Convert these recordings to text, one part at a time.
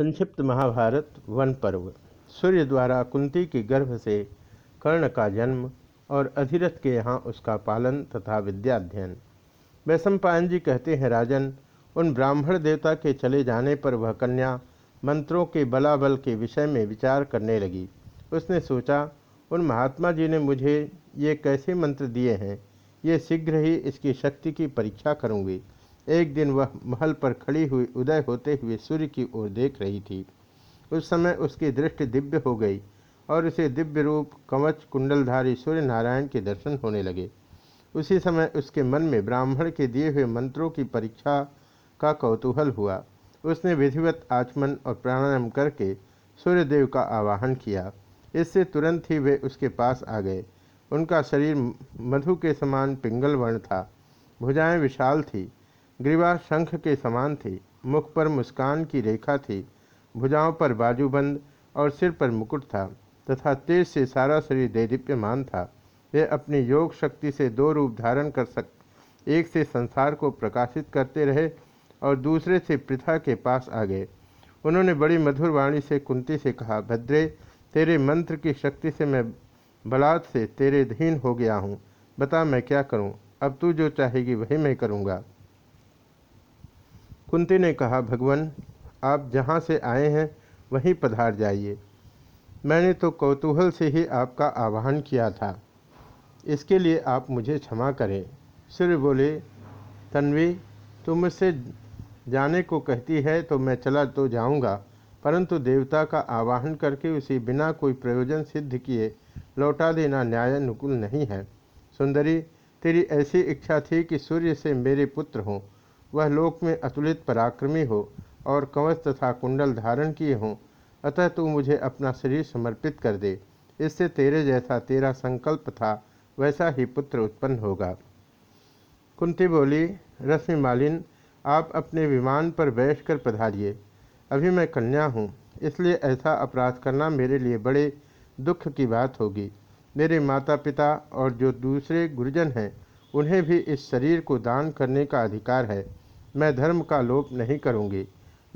संक्षिप्त महाभारत वन पर्व। सूर्य द्वारा कुंती के गर्भ से कर्ण का जन्म और अधिरथ के यहाँ उसका पालन तथा विद्याध्ययन। वैशंपायन जी कहते हैं, राजन, उन ब्राह्मण देवता के चले जाने पर वह कन्या मंत्रों के बलाबल के विषय में विचार करने लगी। उसने सोचा, उन महात्मा जी ने मुझे ये कैसे मंत्र दिए हैं? ये शीघ्र ही इसकी शक्ति की परीक्षा करूँगी। एक दिन वह महल पर खड़ी हुई उदय होते हुए सूर्य की ओर देख रही थी। उस समय उसकी दृष्टि दिव्य हो गई और उसे दिव्य रूप कवच कुंडलधारी सूर्य नारायण के दर्शन होने लगे। उसी समय उसके मन में ब्राह्मण के दिए हुए मंत्रों की परीक्षा का कौतूहल हुआ। उसने विधिवत आचमन और प्राणायाम करके सूर्यदेव का आवाहन किया। इससे तुरंत ही वे उसके पास आ गए। उनका शरीर मधु के समान पिंगल वर्ण था। भुजाएँ विशाल थी। ग्रीवा शंख के समान थी, मुख पर मुस्कान की रेखा थी, भुजाओं पर बाजूबंद और सिर पर मुकुट था, तथा तेज से सारा शरीर दैदीप्यमान था। वे अपनी योग शक्ति से दो रूप धारण कर सक, एक से संसार को प्रकाशित करते रहे और दूसरे से पृथा के पास आ गए। उन्होंने बड़ी मधुर वाणी से कुंती से कहा, भद्रे, तेरे मंत्र की शक्ति से मैं बलात् से तेरे धीन हो गया हूँ। बता मैं क्या करूँ? अब तू जो चाहेगी वही मैं करूँगा। कुंती ने कहा, भगवान, आप जहाँ से आए हैं, वहीं पधार जाइए। मैंने तो कौतूहल से ही आपका आवाहन किया था। इसके लिए आप मुझे क्षमा करें। सूर्य बोले, तन्वी तुम मुझसे जाने को कहती है तो मैं चला तो जाऊँगा, परंतु देवता का आवाहन करके उसे बिना कोई प्रयोजन सिद्ध किए लौटा देना न्याय अनुकूल नहीं है। सुंदरी, तेरी ऐसी इच्छा थी कि सूर्य से मेरे पुत्र हों वह लोक में अतुलित पराक्रमी हो और कवच तथा कुंडल धारण किए हों, अतः तू मुझे अपना शरीर समर्पित कर दे। इससे तेरे जैसा तेरा संकल्प था, वैसा ही पुत्र उत्पन्न होगा। कुंती बोली, रश्मि मालिन, आप अपने विमान पर बैठकर पधारिए। अभी मैं कन्या हूँ, इसलिए ऐसा अपराध करना मेरे लिए बड़े दुख की बात होगी। मेरे माता पिता और जो दूसरे गुरुजन हैं, उन्हें भी इस शरीर को दान करने का अधिकार है। मैं धर्म का लोप नहीं करूँगी।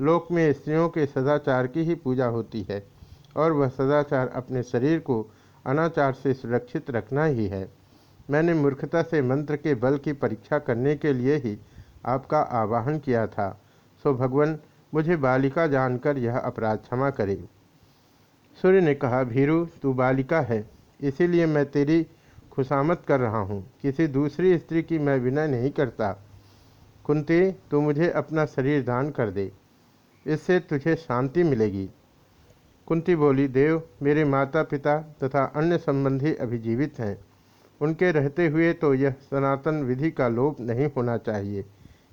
लोक में स्त्रियों के सदाचार की ही पूजा होती है, और वह सदाचार अपने शरीर को अनाचार से सुरक्षित रखना ही है। मैंने मूर्खता से मंत्र के बल की परीक्षा करने के लिए ही आपका आवाहन किया था। सो भगवान, मुझे बालिका जानकर यह अपराध क्षमा करे। सूर्य ने कहा, भीरू, तू बालिका है, इसीलिए मैं तेरी खुशामत कर रहा हूँ। किसी दूसरी स्त्री की मैं विनय नहीं करता। कुंती, तू मुझे अपना शरीर दान कर दे। इससे तुझे शांति मिलेगी। कुंती बोली, देव, मेरे माता पिता तथा अन्य संबंधी अभिजीवित हैं। उनके रहते हुए तो यह सनातन विधि का लोप नहीं होना चाहिए।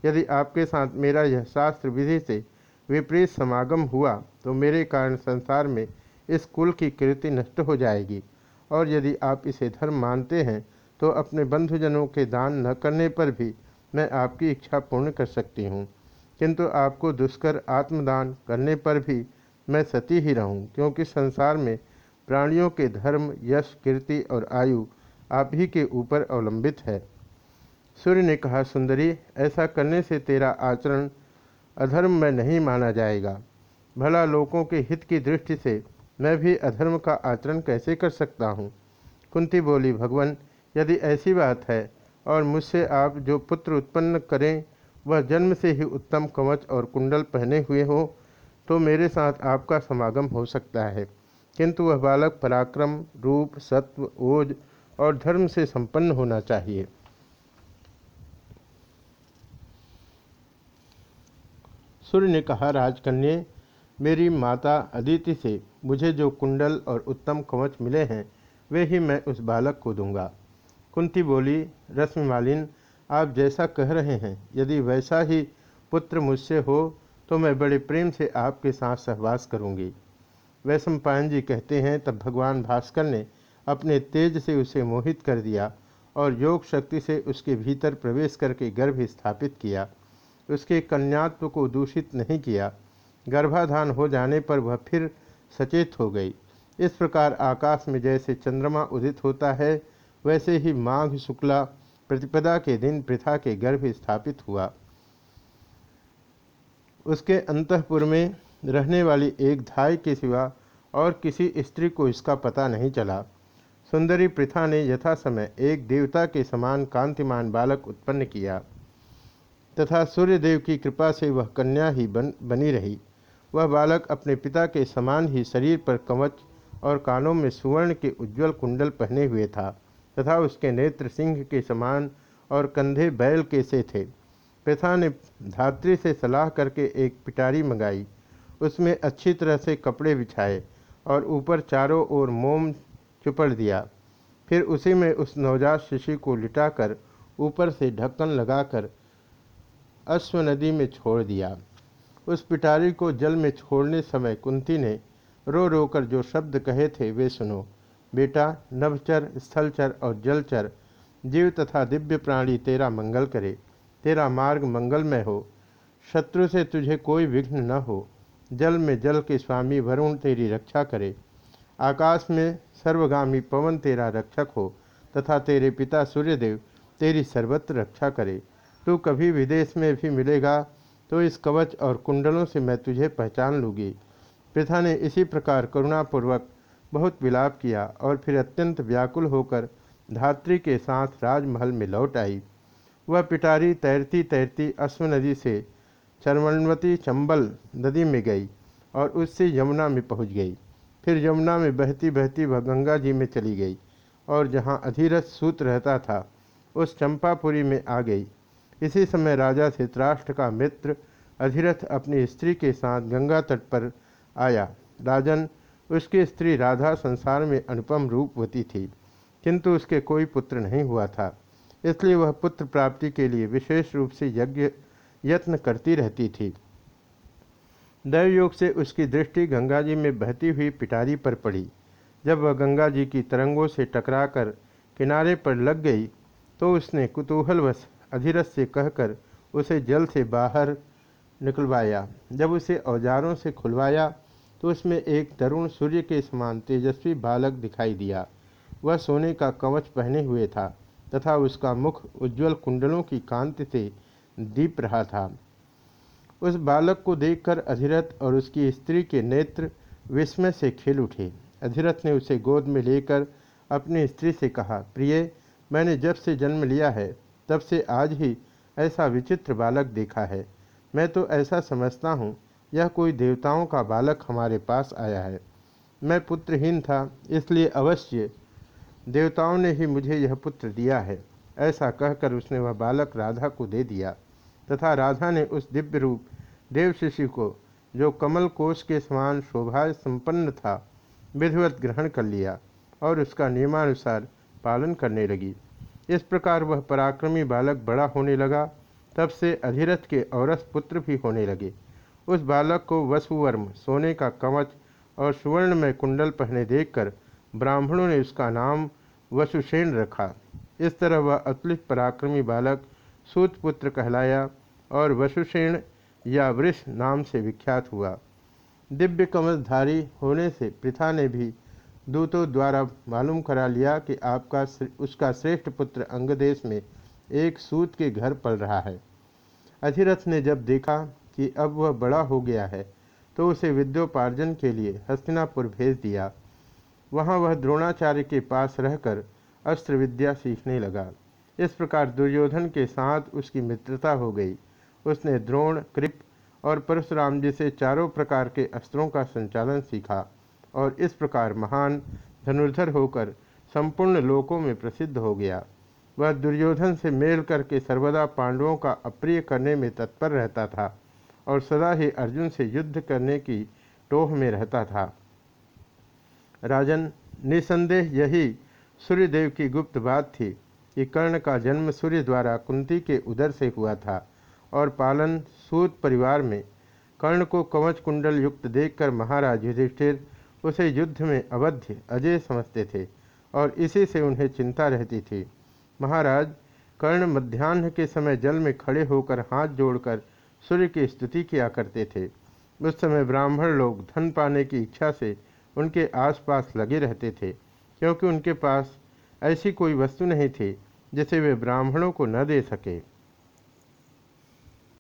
यदि आपके साथ मेरा यह शास्त्र विधि से विपरीत समागम हुआ तो मेरे कारण संसार में इस कुल की कृति नष्ट हो जाएगी। और यदि आप इसे धर्म मानते हैं तो अपने बंधुजनों के दान न करने पर भी मैं आपकी इच्छा पूर्ण कर सकती हूँ। किंतु आपको दुष्कर आत्मदान करने पर भी मैं सती ही रहूँ, क्योंकि संसार में प्राणियों के धर्म, यश, कीर्ति और आयु आप ही के ऊपर अवलंबित है। सूर्य ने कहा, सुंदरी, ऐसा करने से तेरा आचरण अधर्म में नहीं माना जाएगा। भला लोगों के हित की दृष्टि से मैं भी अधर्म का आचरण कैसे कर सकता हूँ? कुंती बोली, भगवान, यदि ऐसी बात है और मुझसे आप जो पुत्र उत्पन्न करें, वह जन्म से ही उत्तम कवच और कुंडल पहने हुए हो तो मेरे साथ आपका समागम हो सकता है। किंतु वह बालक पराक्रम, रूप, सत्व, ओज और धर्म से संपन्न होना चाहिए। सूर्य ने कहा, राजकन्या, मेरी माता अदिति से मुझे जो कुंडल और उत्तम कवच मिले हैं, वे ही मैं उस बालक को दूँगा। कुंती बोली, रश्मिमालिन, आप जैसा कह रहे हैं, यदि वैसा ही पुत्र मुझसे हो तो मैं बड़े प्रेम से आपके साथ सहवास करूँगी वैश्व पायन जी कहते हैं, तब भगवान भास्कर ने अपने तेज से उसे मोहित कर दिया और योग शक्ति से उसके भीतर प्रवेश करके गर्भ स्थापित किया। उसके कन्यात्व को दूषित नहीं किया। गर्भाधान हो जाने पर वह फिर सचेत हो गई। इस प्रकार आकाश में जैसे चंद्रमा उदित होता है वैसे ही माघ शुक्ला प्रतिपदा के दिन प्रथा के गर्भ स्थापित हुआ। उसके अंतपुर में रहने वाली एक धाय के सिवा और किसी स्त्री को इसका पता नहीं चला। सुंदरी प्रथा ने यथा समय एक देवता के समान कांतिमान बालक उत्पन्न किया तथा सूर्यदेव की कृपा से वह कन्या ही बन, बनी रही। वह बालक अपने पिता के समान ही शरीर पर कवच और कानों में सुवर्ण के उज्जवल कुंडल पहने हुए था। तथा उसके नेत्र सिंह के समान और कंधे बैल के से थे। प्रथा ने धात्री से सलाह करके एक पिटारी मंगाई। उसमें अच्छी तरह से कपड़े बिछाए और ऊपर चारों ओर मोम चुपड़ दिया। फिर उसी में उस नवजात शिशु को लिटाकर ऊपर से ढक्कन लगाकर अश्व नदी में छोड़ दिया। उस पिटारी को जल में छोड़ने समय कुंती ने रो रो कर जो शब्द कहे थे वे सुनो। बेटा नभचर स्थलचर और जलचर, जीव तथा दिव्य प्राणी तेरा मंगल करे। तेरा मार्ग मंगलमय हो। शत्रु से तुझे कोई विघ्न न हो। जल में जल के स्वामी वरुण तेरी रक्षा करे। आकाश में सर्वगामी पवन तेरा रक्षक हो तथा तेरे पिता सूर्यदेव तेरी सर्वत्र रक्षा करे। तू कभी विदेश में भी मिलेगा तो इस कवच और कुंडलों से मैं तुझे पहचान लूँगी। प्रथा ने इसी प्रकार करुणापूर्वक बहुत विलाप किया और फिर अत्यंत व्याकुल होकर धात्री के साथ राजमहल में लौट आई। वह पिटारी तैरती तैरती अश्व नदी से चरवणवती चंबल नदी में गई और उससे यमुना में पहुँच गई। फिर यमुना में बहती बहती वह गंगा जी में चली गई और जहाँ अधीरथ सूत रहता था, उस चंपापुरी में आ गई। इसी समय राजा धृतराष्ट्र का मित्र अधिरथ अपनी स्त्री के साथ गंगा तट पर आया। राजन उसकी स्त्री राधा संसार में अनुपम रूपवती थी, किंतु उसके कोई पुत्र नहीं हुआ था। इसलिए वह पुत्र प्राप्ति के लिए विशेष रूप से यज्ञ, यत्न करती रहती थी। दैवयोग से उसकी दृष्टि गंगा जी में बहती हुई पिटारी पर पड़ी। जब वह गंगा जी की तरंगों से टकराकर किनारे पर लग गई तो उसने कुतूहलवश अधिरथ से कहकर उसे जल से बाहर निकलवाया। जब उसे औजारों से खुलवाया तो उसमें एक तरुण सूर्य के समान तेजस्वी बालक दिखाई दिया। वह सोने का कवच पहने हुए था तथा उसका मुख उज्जवल कुंडलों की कांति से दीप रहा था। उस बालक को देखकर अधिरथ और उसकी स्त्री के नेत्र विस्मय से खिल उठे। अधिरथ ने उसे गोद में लेकर अपनी स्त्री से कहा, प्रिय, मैंने जब से जन्म लिया है, तब से आज ही ऐसा विचित्र बालक देखा है। मैं तो ऐसा समझता हूँ यह कोई देवताओं का बालक हमारे पास आया है। मैं पुत्रहीन था, इसलिए अवश्य देवताओं ने ही मुझे यह पुत्र दिया है। ऐसा कहकर उसने वह बालक राधा को दे दिया, तथा राधा ने उस दिव्य रूप देव शिशु को, जो कमल कोश के समान शोभा संपन्न था, विधिवत ग्रहण कर लिया और उसका नियमानुसार पालन करने लगी। इस प्रकार वह पराक्रमी बालक बड़ा होने लगा, तब से अधिरथ के औरस पुत्र भी होने लगे। उस बालक को वसुवर्म, सोने का कवच और सुवर्ण में कुंडल पहने देखकर ब्राह्मणों ने उसका नाम वसुसेन रखा। इस तरह वह अतुलित पराक्रमी बालक सूतपुत्र कहलाया और वसुसेन या वृष नाम से विख्यात हुआ। दिव्य कमलधारी होने से प्रथा ने भी दूतों द्वारा मालूम करा लिया कि आपका उसका श्रेष्ठ पुत्र अंगदेश में एक सूत के घर पल रहा है। अधिरथ ने जब देखा कि अब वह बड़ा हो गया है तो उसे विद्योपार्जन के लिए हस्तिनापुर भेज दिया। वहाँ वह द्रोणाचार्य के पास रहकर अस्त्र विद्या सीखने लगा। इस प्रकार दुर्योधन के साथ उसकी मित्रता हो गई। उसने द्रोण, कृप और परशुराम जी से चारों प्रकार के अस्त्रों का संचालन सीखा और इस प्रकार महान धनुर्धर होकर संपूर्ण लोकों में प्रसिद्ध हो गया। वह दुर्योधन से मेल करके सर्वदा पांडवों का अप्रिय करने में तत्पर रहता था। और सदा ही अर्जुन से युद्ध करने की टोह में रहता था। राजन, निसंदेह यही सूर्यदेव की गुप्त बात थी कि कर्ण का जन्म सूर्य द्वारा कुंती के उदर से हुआ था और पालन सूत परिवार में कर्ण को कवच कुंडल युक्त देखकर महाराज युधिष्ठिर उसे युद्ध में अवध्य अजय समझते थे और इसी से उन्हें चिंता रहती थी। महाराज, कर्ण मध्यान्ह के समय जल में खड़े होकर हाथ जोड़कर सूर्य की स्तुति किया करते थे। उस समय ब्राह्मण लोग धन पाने की इच्छा से उनके आसपास लगे रहते थे, क्योंकि उनके पास ऐसी कोई वस्तु नहीं थी जिसे वे ब्राह्मणों को न दे सके।